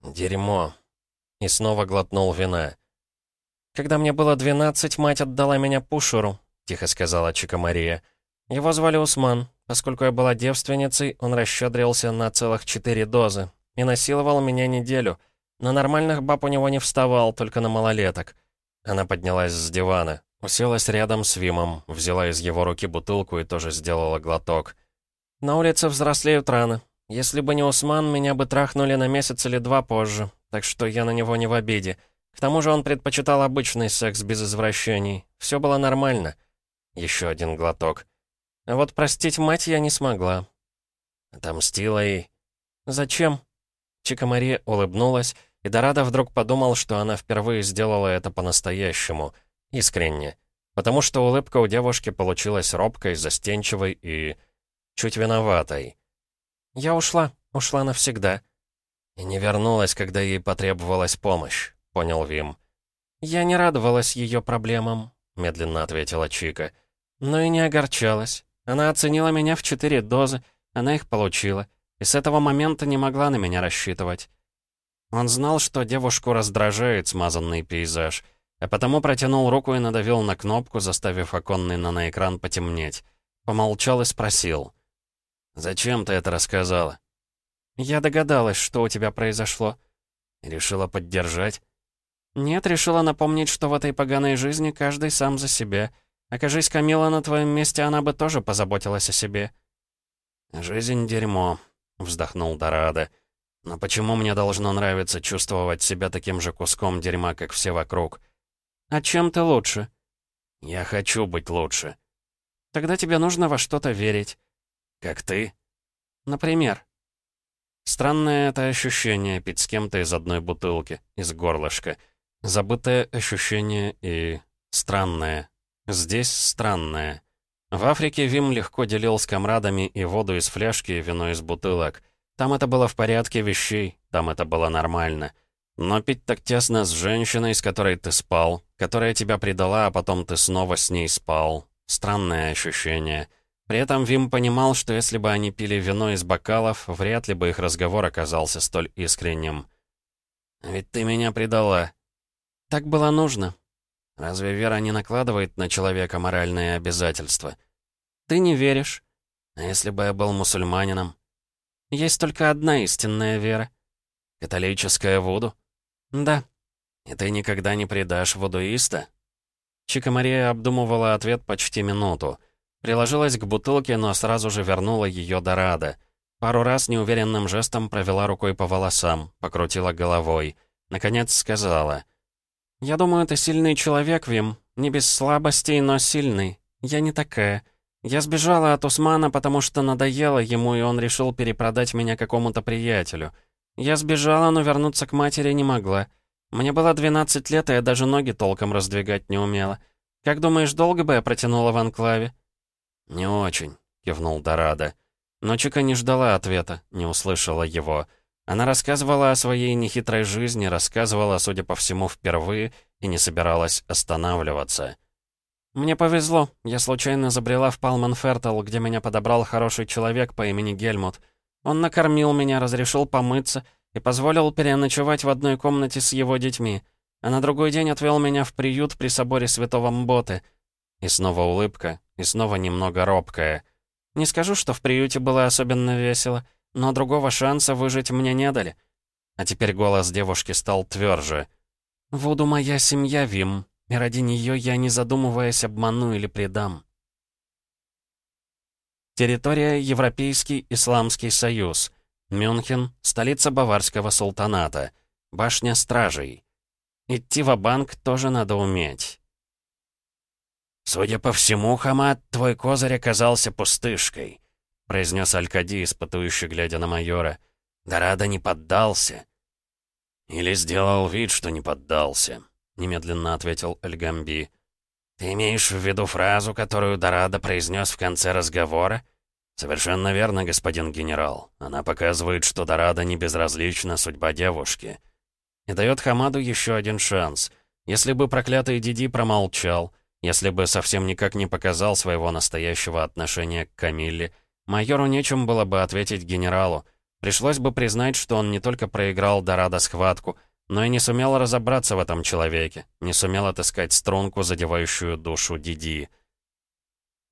«Дерьмо». И снова глотнул вина. «Когда мне было двенадцать, мать отдала меня Пушеру», — тихо сказала Чика Мария. «Его звали Усман. Поскольку я была девственницей, он расщедрился на целых четыре дозы и насиловал меня неделю. На нормальных баб у него не вставал, только на малолеток. Она поднялась с дивана, уселась рядом с Вимом, взяла из его руки бутылку и тоже сделала глоток. «На улице взрослеют рано. Если бы не Усман, меня бы трахнули на месяц или два позже, так что я на него не в обиде. К тому же он предпочитал обычный секс без извращений. Все было нормально». Еще один глоток. А вот простить мать я не смогла. Отомстила ей. «Зачем?» Чика улыбнулась, и Дорадо вдруг подумал, что она впервые сделала это по-настоящему, искренне. Потому что улыбка у девушки получилась робкой, застенчивой и... чуть виноватой. «Я ушла, ушла навсегда». «И не вернулась, когда ей потребовалась помощь», — понял Вим. «Я не радовалась ее проблемам», — медленно ответила Чика. «Но и не огорчалась. Она оценила меня в четыре дозы, она их получила, и с этого момента не могла на меня рассчитывать. Он знал, что девушку раздражает смазанный пейзаж, а потому протянул руку и надавил на кнопку, заставив оконный наноэкран потемнеть. Помолчал и спросил. «Зачем ты это рассказала?» «Я догадалась, что у тебя произошло». «Решила поддержать?» «Нет, решила напомнить, что в этой поганой жизни каждый сам за себя. Окажись Камила на твоем месте, она бы тоже позаботилась о себе». «Жизнь — дерьмо», — вздохнул Дорадо. Но почему мне должно нравиться чувствовать себя таким же куском дерьма, как все вокруг? А чем ты лучше? Я хочу быть лучше. Тогда тебе нужно во что-то верить. Как ты? Например? Странное это ощущение пить с кем-то из одной бутылки, из горлышка. Забытое ощущение и... странное. Здесь странное. В Африке Вим легко делил с комрадами и воду из фляжки, и вино из бутылок — там это было в порядке вещей, там это было нормально. Но пить так тесно с женщиной, с которой ты спал, которая тебя предала, а потом ты снова с ней спал. Странное ощущение. При этом Вим понимал, что если бы они пили вино из бокалов, вряд ли бы их разговор оказался столь искренним. «Ведь ты меня предала». «Так было нужно». «Разве вера не накладывает на человека моральные обязательства?» «Ты не веришь». «А если бы я был мусульманином?» Есть только одна истинная вера. Католическая Вуду? Да. И ты никогда не предашь вудуиста? Чика Мария обдумывала ответ почти минуту. Приложилась к бутылке, но сразу же вернула ее до рада. Пару раз неуверенным жестом провела рукой по волосам, покрутила головой. Наконец сказала. «Я думаю, ты сильный человек, Вим. Не без слабостей, но сильный. Я не такая. Я сбежала от Усмана, потому что надоело ему, и он решил перепродать меня какому-то приятелю. Я сбежала, но вернуться к матери не могла. Мне было 12 лет, и я даже ноги толком раздвигать не умела. Как думаешь, долго бы я протянула в анклаве?» «Не очень», — кивнул Дорадо. Но Чика не ждала ответа, не услышала его. Она рассказывала о своей нехитрой жизни, рассказывала, судя по всему, впервые, и не собиралась останавливаться. «Мне повезло. Я случайно забрела в Палман Фертл, где меня подобрал хороший человек по имени Гельмут. Он накормил меня, разрешил помыться и позволил переночевать в одной комнате с его детьми, а на другой день отвел меня в приют при соборе Святого Мботы». И снова улыбка, и снова немного робкая — не скажу, что в приюте было особенно весело, но другого шанса выжить мне не дали. А теперь голос девушки стал тверже. «Вуду моя семья, Вим, и ради нее я, не задумываясь, обману или предам». Территория Европейский Исламский Союз. Мюнхен, столица Баварского султаната. Башня Стражей. Идти в банк тоже надо уметь. «Судя по всему, Хамад, твой козырь оказался пустышкой», — произнес Алькади, испытующий, глядя на майора. «Дорадо не поддался». «Или сделал вид, что не поддался», — немедленно ответил Эльгамби. «Ты имеешь в виду фразу, которую Дорадо произнес в конце разговора?» «Совершенно верно, господин генерал. Она показывает, что Дорадо не безразлична судьба девушки». И дает Хамаду еще один шанс. Если бы проклятый Диди промолчал, если бы совсем никак не показал своего настоящего отношения к Камилле, майору нечем было бы ответить генералу. Пришлось бы признать, что он не только проиграл Дорадо схватку, но и не сумел разобраться в этом человеке, не сумел отыскать струнку, задевающую душу Диди.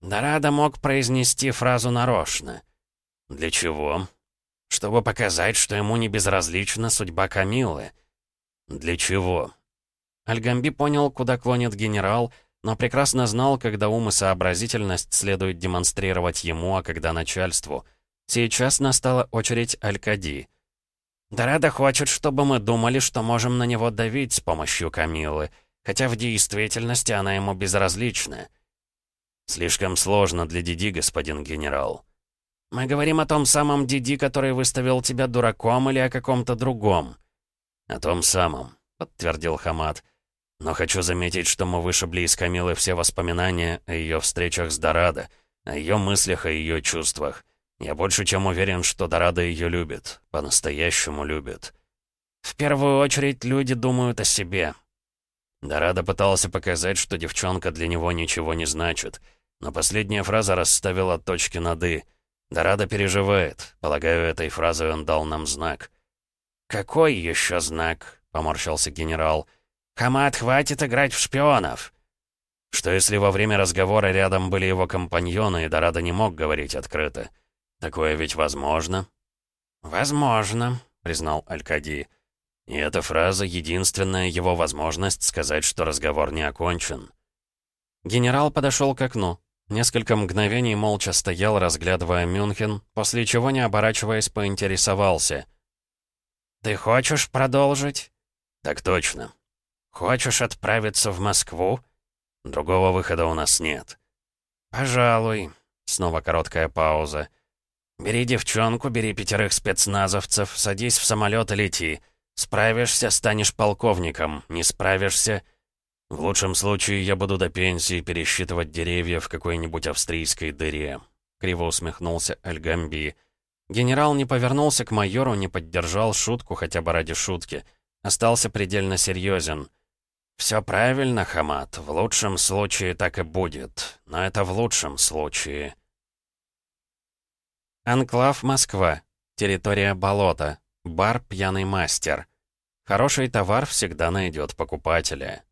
Дорадо мог произнести фразу нарочно. Для чего? Чтобы показать, что ему не безразлична судьба Камилы. Для чего? Альгамби понял, куда клонит генерал, но прекрасно знал, когда ум и сообразительность следует демонстрировать ему, а когда начальству. Сейчас настала очередь Алькади. «Дорадо хочет, чтобы мы думали, что можем на него давить с помощью Камилы, хотя в действительности она ему безразлична». «Слишком сложно для Диди, господин генерал». «Мы говорим о том самом Диди, который выставил тебя дураком или о каком-то другом?» «О том самом», — подтвердил Хамад. Но хочу заметить, что мы вышибли из Камилы все воспоминания о ее встречах с Дорадо, о ее мыслях, о ее чувствах. Я больше чем уверен, что Дорадо ее любит, по-настоящему любит. В первую очередь люди думают о себе. Дорадо пытался показать, что девчонка для него ничего не значит, но последняя фраза расставила точки над «и». Дорадо переживает. Полагаю, этой фразой он дал нам знак. «Какой еще знак?» — поморщился генерал. «Хамат, хватит играть в шпионов!» Что если во время разговора рядом были его компаньоны, и Дорадо не мог говорить открыто? Такое ведь возможно? «Возможно», — признал Алькади. И эта фраза — единственная его возможность сказать, что разговор не окончен. Генерал подошел к окну. Несколько мгновений молча стоял, разглядывая Мюнхен, после чего, не оборачиваясь, поинтересовался. «Ты хочешь продолжить?» «Так точно. «Хочешь отправиться в Москву?» «Другого выхода у нас нет». «Пожалуй». Снова короткая пауза. «Бери девчонку, бери пятерых спецназовцев, садись в самолет и лети. Справишься, станешь полковником. Не справишься...» «В лучшем случае я буду до пенсии пересчитывать деревья в какой-нибудь австрийской дыре», — криво усмехнулся Альгамби. Генерал не повернулся к майору, не поддержал шутку хотя бы ради шутки. Остался предельно серьезен. «Все правильно, Хамат. В лучшем случае так и будет. Но это в лучшем случае». Анклав Москва. Территория болота. Бар «Пьяный мастер». Хороший товар всегда найдет покупателя.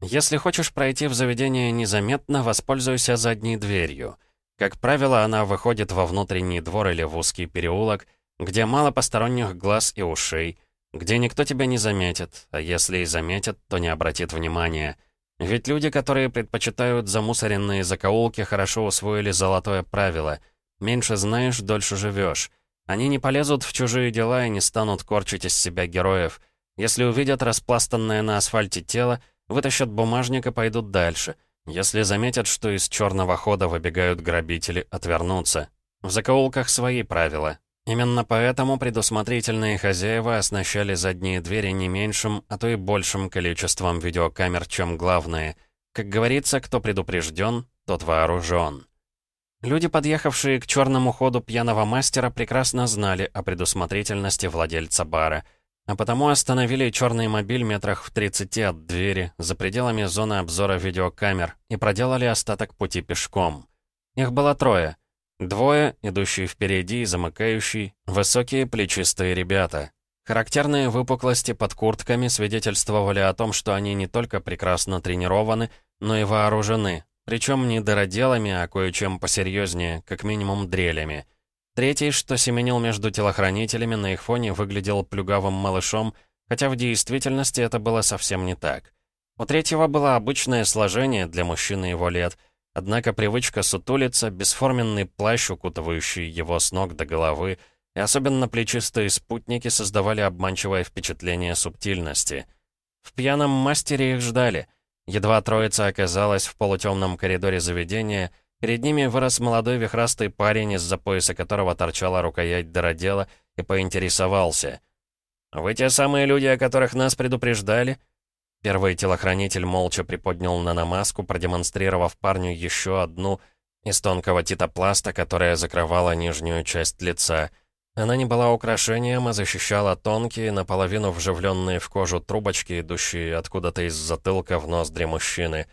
Если хочешь пройти в заведение незаметно, воспользуйся задней дверью. Как правило, она выходит во внутренний двор или в узкий переулок, где мало посторонних глаз и ушей, где никто тебя не заметит, а если и заметит, то не обратит внимания. Ведь люди, которые предпочитают замусоренные закоулки, хорошо усвоили золотое правило. Меньше знаешь, дольше живешь. Они не полезут в чужие дела и не станут корчить из себя героев. Если увидят распластанное на асфальте тело, вытащат бумажник и пойдут дальше. Если заметят, что из черного хода выбегают грабители, отвернутся. В закоулках свои правила. Именно поэтому предусмотрительные хозяева оснащали задние двери не меньшим, а то и большим количеством видеокамер, чем главные. Как говорится, кто предупрежден, тот вооружен. Люди, подъехавшие к черному ходу пьяного мастера, прекрасно знали о предусмотрительности владельца бара, а потому остановили черный мобиль метрах в 30 от двери, за пределами зоны обзора видеокамер, и проделали остаток пути пешком. Их было трое — Двое, идущие впереди и замыкающий, высокие плечистые ребята. Характерные выпуклости под куртками свидетельствовали о том, что они не только прекрасно тренированы, но и вооружены, причем не дыроделами, а кое-чем посерьезнее, как минимум дрелями. Третий, что семенил между телохранителями, на их фоне выглядел плюгавым малышом, хотя в действительности это было совсем не так. У третьего было обычное сложение для мужчины его лет — Однако привычка сутулиться, бесформенный плащ, укутывающий его с ног до головы, и особенно плечистые спутники создавали обманчивое впечатление субтильности. В пьяном мастере их ждали. Едва троица оказалась в полутемном коридоре заведения, перед ними вырос молодой вихрастый парень, из-за пояса которого торчала рукоять дыродела, и поинтересовался. «Вы те самые люди, о которых нас предупреждали?» Первый телохранитель молча приподнял наномаску, продемонстрировав парню еще одну из тонкого титопласта, которая закрывала нижнюю часть лица. Она не была украшением, а защищала тонкие, наполовину вживленные в кожу трубочки, идущие откуда-то из затылка в ноздри мужчины.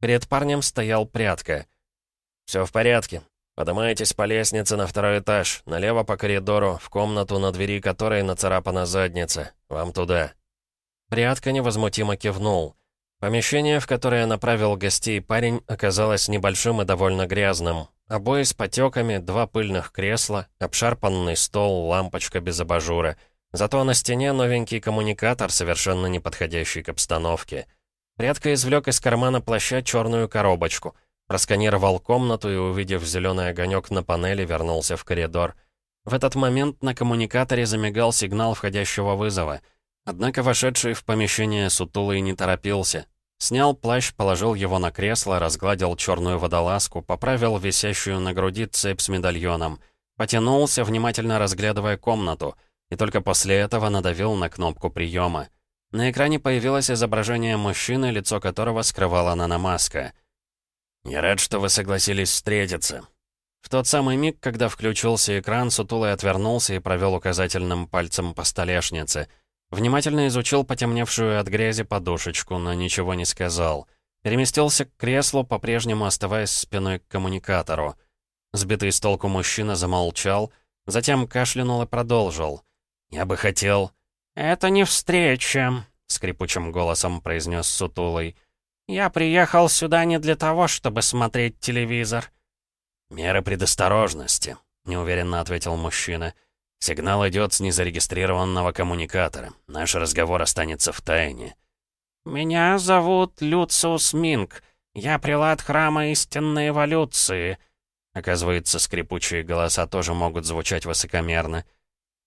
Перед парнем стоял прятка. «Все в порядке. Поднимайтесь по лестнице на второй этаж, налево по коридору, в комнату, на двери которой нацарапана задница. Вам туда». Прятка невозмутимо кивнул. Помещение, в которое направил гостей парень, оказалось небольшим и довольно грязным. Обои с потеками, два пыльных кресла, обшарпанный стол, лампочка без абажура. Зато на стене новенький коммуникатор, совершенно не подходящий к обстановке. Прятка извлек из кармана плаща черную коробочку. Просканировал комнату и, увидев зеленый огонек на панели, вернулся в коридор. В этот момент на коммуникаторе замигал сигнал входящего вызова — Однако вошедший в помещение сутулый не торопился. Снял плащ, положил его на кресло, разгладил черную водолазку, поправил висящую на груди цепь с медальоном. Потянулся, внимательно разглядывая комнату, и только после этого надавил на кнопку приема. На экране появилось изображение мужчины, лицо которого скрывала наномаска. «Я рад, что вы согласились встретиться». В тот самый миг, когда включился экран, Сутулый отвернулся и провел указательным пальцем по столешнице — Внимательно изучил потемневшую от грязи подушечку, но ничего не сказал. Переместился к креслу, по-прежнему оставаясь спиной к коммуникатору. Сбитый с толку мужчина замолчал, затем кашлянул и продолжил. «Я бы хотел...» «Это не встреча», — скрипучим голосом произнес Сутулый. «Я приехал сюда не для того, чтобы смотреть телевизор». «Меры предосторожности», — неуверенно ответил мужчина. Сигнал идет с незарегистрированного коммуникатора. Наш разговор останется в тайне. «Меня зовут Люциус Минг. Я прилад храма истинной эволюции». Оказывается, скрипучие голоса тоже могут звучать высокомерно.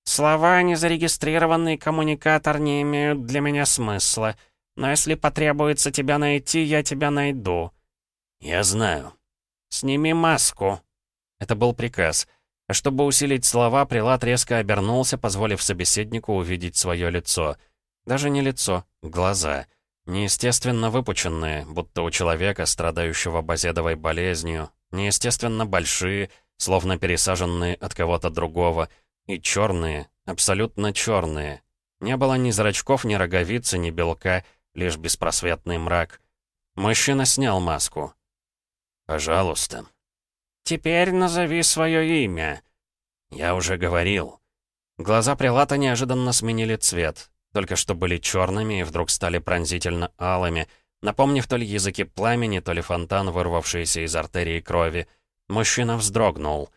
«Слова «незарегистрированный коммуникатор» не имеют для меня смысла. Но если потребуется тебя найти, я тебя найду». «Я знаю». «Сними маску». Это был приказ. Чтобы усилить слова, Прилад резко обернулся, позволив собеседнику увидеть свое лицо. Даже не лицо, глаза. Неестественно выпученные, будто у человека, страдающего базедовой болезнью. Неестественно большие, словно пересаженные от кого-то другого. И черные, абсолютно черные. Не было ни зрачков, ни роговицы, ни белка, лишь беспросветный мрак. Мужчина снял маску. «Пожалуйста», «Теперь назови свое имя». «Я уже говорил». Глаза Прилата неожиданно сменили цвет. Только что были черными и вдруг стали пронзительно алыми, напомнив то ли языки пламени, то ли фонтан, вырвавшийся из артерии крови. Мужчина вздрогнул.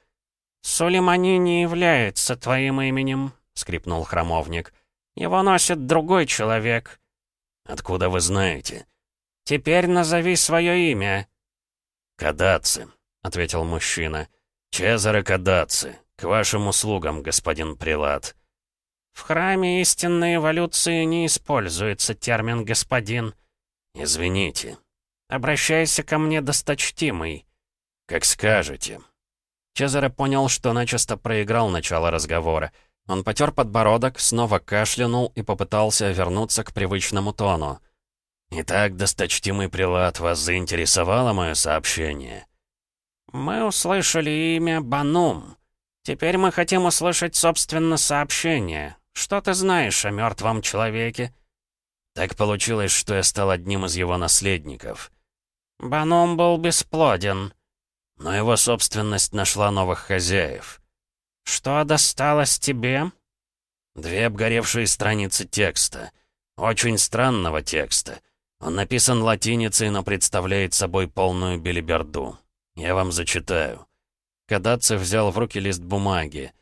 «Сулеймани не является твоим именем», — скрипнул храмовник. «Его носит другой человек». «Откуда вы знаете?» «Теперь назови свое имя». «Кадаци», — ответил мужчина. «Чезаре Кадаци, к вашим услугам, господин Прилад». «В храме истинной эволюции не используется термин «господин». «Извините». «Обращайся ко мне, досточтимый». «Как скажете». Чезаре понял, что начисто проиграл начало разговора. Он потер подбородок, снова кашлянул и попытался вернуться к привычному тону. «Итак, досточтимый прилад, вас заинтересовало мое сообщение?» «Мы услышали имя Банум. Теперь мы хотим услышать, собственно, сообщение. Что ты знаешь о мертвом человеке?» «Так получилось, что я стал одним из его наследников». «Банум был бесплоден». «Но его собственность нашла новых хозяев». «Что досталось тебе?» «Две обгоревшие страницы текста. Очень странного текста. Он написан латиницей, но представляет собой полную белиберду. Я вам зачитаю. Кадацев взял в руки лист бумаги.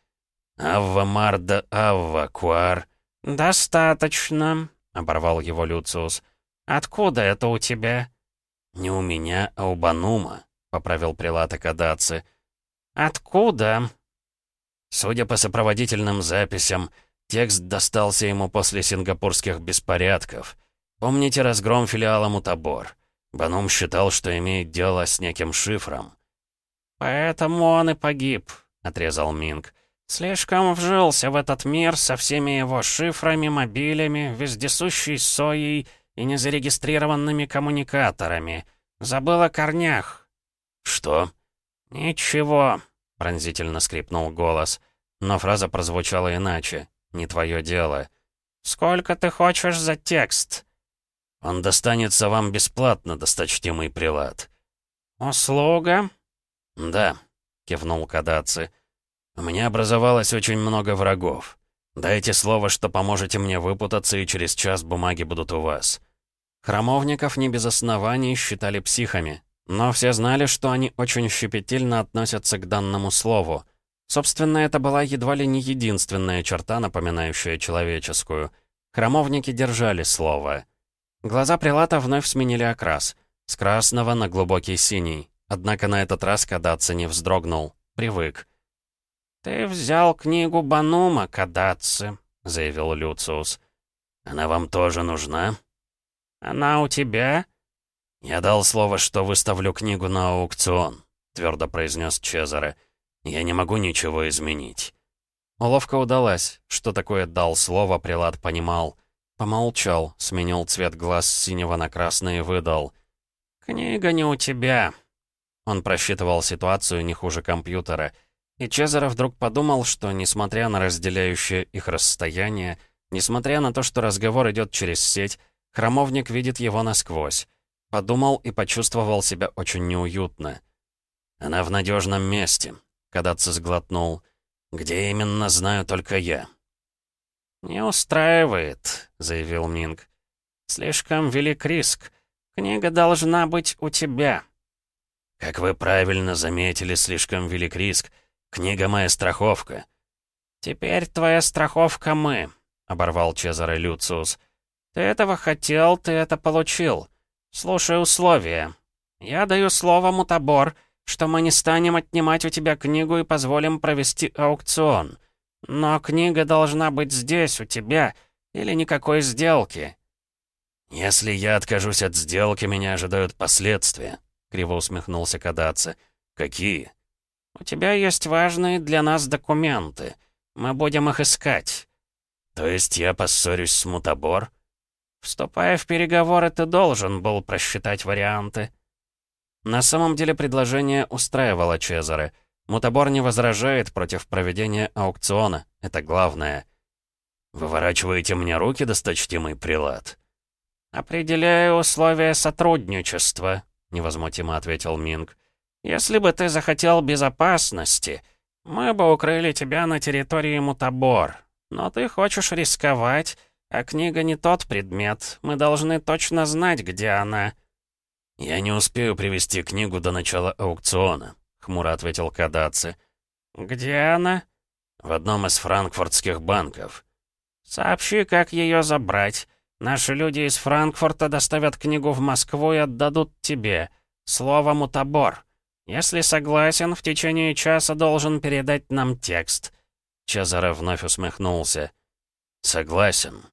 «Авва Марда Авва Куар». «Достаточно», — оборвал его Люциус. «Откуда это у тебя?» «Не у меня, а у Банума», — поправил прилата Кадаци. «Откуда?» Судя по сопроводительным записям, текст достался ему после сингапурских беспорядков. Помните разгром филиала Мутабор? Банум считал, что имеет дело с неким шифром. «Поэтому он и погиб», — отрезал Минг. «Слишком вжился в этот мир со всеми его шифрами, мобилями, вездесущей соей и незарегистрированными коммуникаторами. Забыл о корнях». «Что?» «Ничего», — пронзительно скрипнул голос. Но фраза прозвучала иначе. «Не твое дело». «Сколько ты хочешь за текст?» «Он достанется вам бесплатно, досточтимый прилад». «Услуга?» «Да», — кивнул Кадаци. «У меня образовалось очень много врагов. Дайте слово, что поможете мне выпутаться, и через час бумаги будут у вас». Храмовников не без оснований считали психами, но все знали, что они очень щепетильно относятся к данному слову. Собственно, это была едва ли не единственная черта, напоминающая человеческую. Храмовники держали слово. Глаза Прилата вновь сменили окрас. С красного на глубокий синий. Однако на этот раз Кадаци не вздрогнул. Привык. «Ты взял книгу Банума, Кадаци», — заявил Люциус. «Она вам тоже нужна?» «Она у тебя?» «Я дал слово, что выставлю книгу на аукцион», — твердо произнес Чезаре. «Я не могу ничего изменить». Уловка удалась. Что такое «дал слово» Прилад понимал. Помолчал, сменил цвет глаз синего на красный и выдал. «Книга не у тебя». Он просчитывал ситуацию не хуже компьютера. И Чезаро вдруг подумал, что, несмотря на разделяющее их расстояние, несмотря на то, что разговор идет через сеть, храмовник видит его насквозь. Подумал и почувствовал себя очень неуютно. «Она в надежном месте», — Кадаци сглотнул. «Где именно, знаю только я». «Не устраивает», — заявил Минг. «Слишком велик риск. Книга должна быть у тебя». «Как вы правильно заметили, слишком велик риск. Книга моя страховка». «Теперь твоя страховка мы», — оборвал Чезаре Люциус. «Ты этого хотел, ты это получил. Слушай условия. Я даю слово Мутабор, что мы не станем отнимать у тебя книгу и позволим провести аукцион. Но книга должна быть здесь, у тебя, или никакой сделки». «Если я откажусь от сделки, меня ожидают последствия», — криво усмехнулся Кадаци. «Какие?» «У тебя есть важные для нас документы. Мы будем их искать». «То есть я поссорюсь с Мутабор?» «Вступая в переговоры, ты должен был просчитать варианты». На самом деле предложение устраивало Чезаре. Мутабор не возражает против проведения аукциона. Это главное. «Выворачиваете мне руки, досточтимый прилад?» «Определяю условия сотрудничества», — невозмутимо ответил Минг. «Если бы ты захотел безопасности, мы бы укрыли тебя на территории Мутабор. Но ты хочешь рисковать, а книга не тот предмет. Мы должны точно знать, где она». «Я не успею привести книгу до начала аукциона», — хмуро ответил Кадаци. «Где она?» «В одном из франкфуртских банков». «Сообщи, как ее забрать. Наши люди из Франкфурта доставят книгу в Москву и отдадут тебе. Слово «мутабор». Если согласен, в течение часа должен передать нам текст». Чезаре вновь усмехнулся. «Согласен»,